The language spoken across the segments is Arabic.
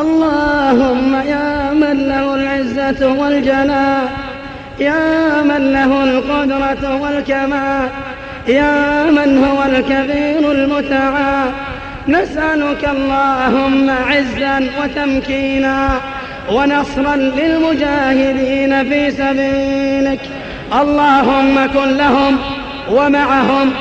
اللهم يا من له العزة والجلال يا من له القدرة والكمال يا من هو الكبير المتعال نسألك اللهم عزا وتمكينا ونصرا للمجاهدين في سبيلك. اللهم كن لهم ومعهم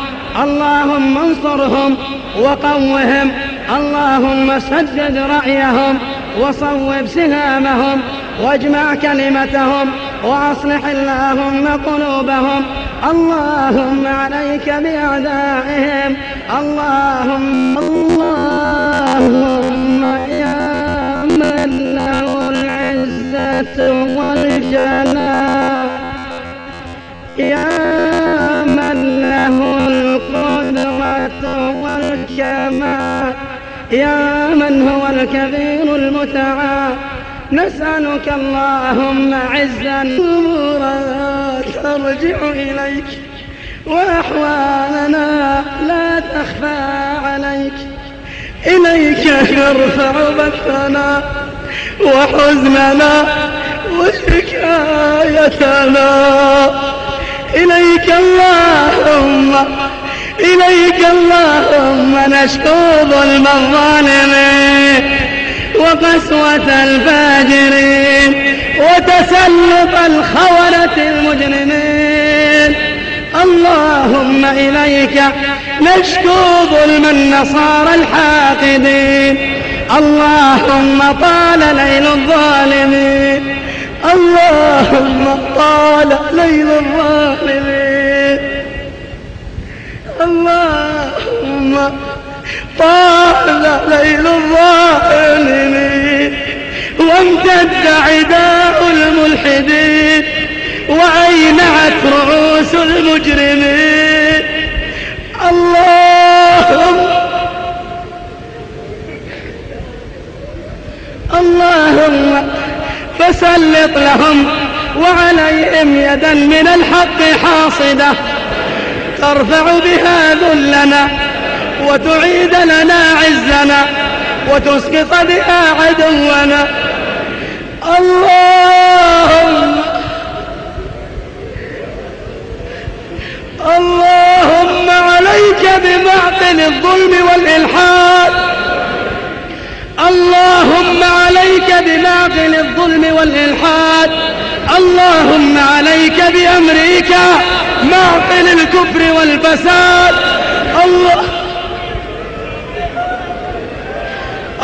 اللهم انصرهم وقوهم. اللهم سدد رأيهم وصوب سهامهم واجمع كلمتهم وأصلح اللهم قلوبهم اللهم عليك بأعدائهم اللهم اللهم يا من له العزة والجلال يا من له القدرة والكمال يا من هو الكبير المتعال نسألك اللهم عزا. أمورنا ترجع إليك وأحوالنا لا تخفى عليك. إليك نرفع بثنا وحزننا وشكايتنا. إليك اللهم إليك اللهم نشكو ظلم الظالمين وقسوة الفاجرين وتسلط الخونة المجرمين اللهم إليك نشكو ظلم النصارى الحاقدين اللهم طال ليل الظالمين لهم وعليهم يدا من الحق حاصدة. ترفع بها ذلنا وتعيد لنا عزنا وتسقط بها عدونا. اللهم اللهم عليك بمعقل الظلم والإلحاد اللهم عليك بمعقل الظلم والإلحاد. اللهم عليك بأمريكا معقل الكفر والفساد. الله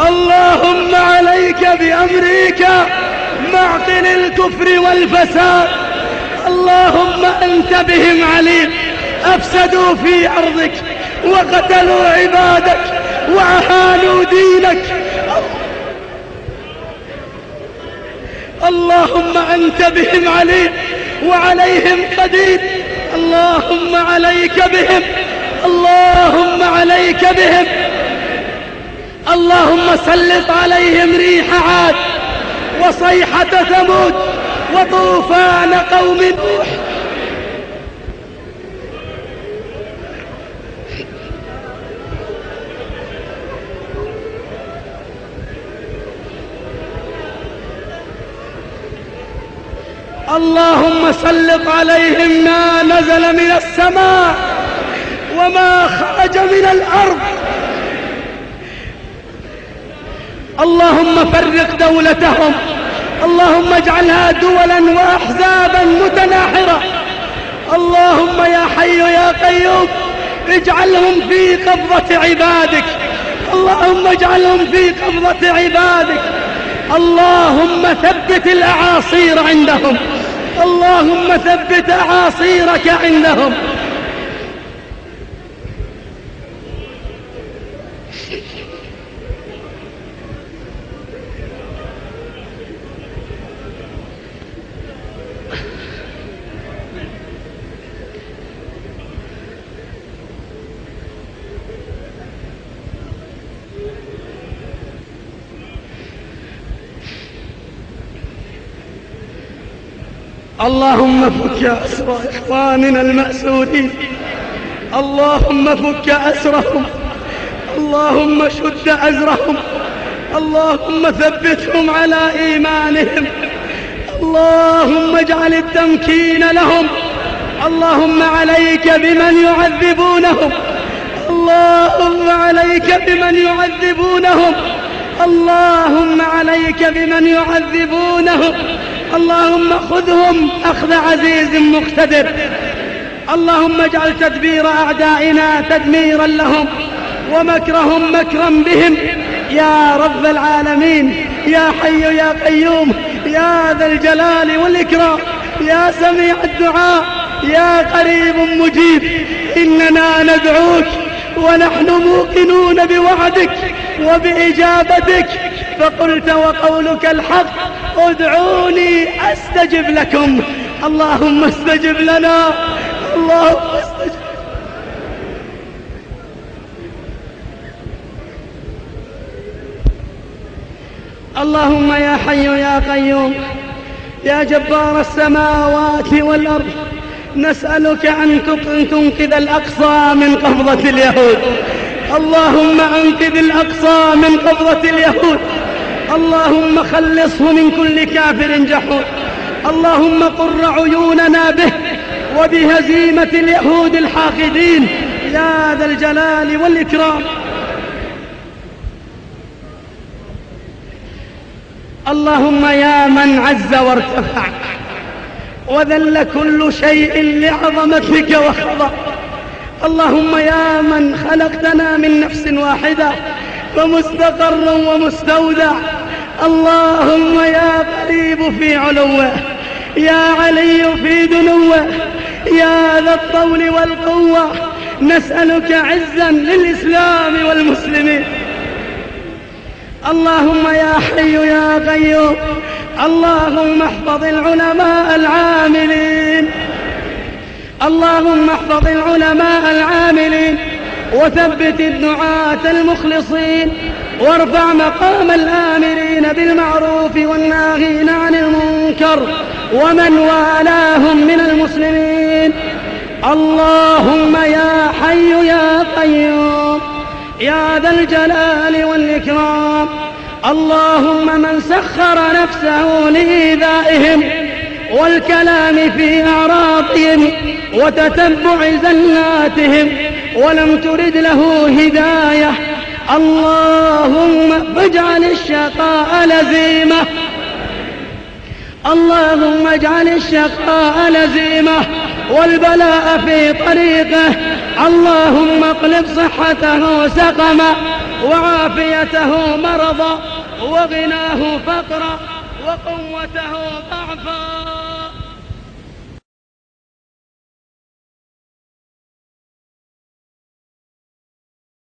اللهم عليك بأمريكا معقل الكفر والفساد. اللهم أنت بهم عليم أفسدوا في أرضك وقتلوا عبادك وأهانوا دينك. اللهم أنت بهم عليم وعليهم قدير. اللهم عليك بهم. اللهم عليك بهم. اللهم سلط عليهم ريح عاد وصيحة ثمود وطوفان قوم نوح. اللهم سلط عليهم ما نزل من السماء وما خرج من الأرض. اللهم فرق دولتهم. اللهم اجعلها دولا وأحزابا متناحرة. اللهم يا حي يا قيوم اجعلهم في قبضة عبادك. اللهم اجعلهم في قبضة عبادك. اللهم ثبت الأعاصير عندهم. اللهم ثبت أعاصيرك عندهم. اللهم فك أسر إخواننا المأسورين اللهم فك أسرهم. اللهم شد أزرهم. اللهم ثبتهم على إيمانهم. اللهم اجعل التمكين لهم. اللهم عليك بمن يعذبونهم. اللهم عليك بمن يعذبونهم. اللهم عليك بمن يعذبونهم. اللهم خذهم أخذ عزيز مقتدر. اللهم اجعل تدبير أعدائنا تدميرا لهم ومكرهم مكرا بهم. يا رب العالمين يا حي يا قيوم يا ذا الجلال والإكرام يا سميع الدعاء يا قريب مجيب. إننا ندعوك ونحن موقنون بوعدك وبإجابتك. فقلت وقولك الحق ادعوني أستجب لكم. اللهم استجب لنا. اللهم استجب. اللهم يا حي يا قيوم يا جبار السماوات والأرض نسألك أن تنقذ الأقصى من قبضة اليهود. اللهم أنقذ الأقصى من قبضة اليهود. اللهم خلصه من كل كافر جحود. اللهم قر عيوننا به وبهزيمة اليهود الحاقدين. يا ذا الجلال والإكرام. اللهم يا من عز وارتفع. وذل كل شيء لعظمتك وخضع اللهم يا من خلقتنا من نفس واحدة. ومستقر ومستودع. اللهم يا قريب في علوه يا علي في دنوه يا ذا الطول والقوة نسألك عزا للإسلام والمسلمين. اللهم يا حي يا قيوم اللهم احفظ العلماء العاملين. اللهم احفظ العلماء العاملين وثبت الدعاة المخلصين. وارفع مقام الآمرين بالمعروف والناهين عن المنكر ومن والاهم من المسلمين. اللهم يا حي يا قيوم يا ذا الجلال والإكرام. اللهم من سخر نفسه لإيذائهم والكلام في أعراضهم وتتبع زلاتهم ولم ترد له هداية اللهم اجعل الشقاء لزيمة. اللهم اجعل الشقاء لزيمة والبلاء في طريقه. اللهم اقلب صحته سقما وعافيته مرضا وغناه فقرا وقوته ضعفا.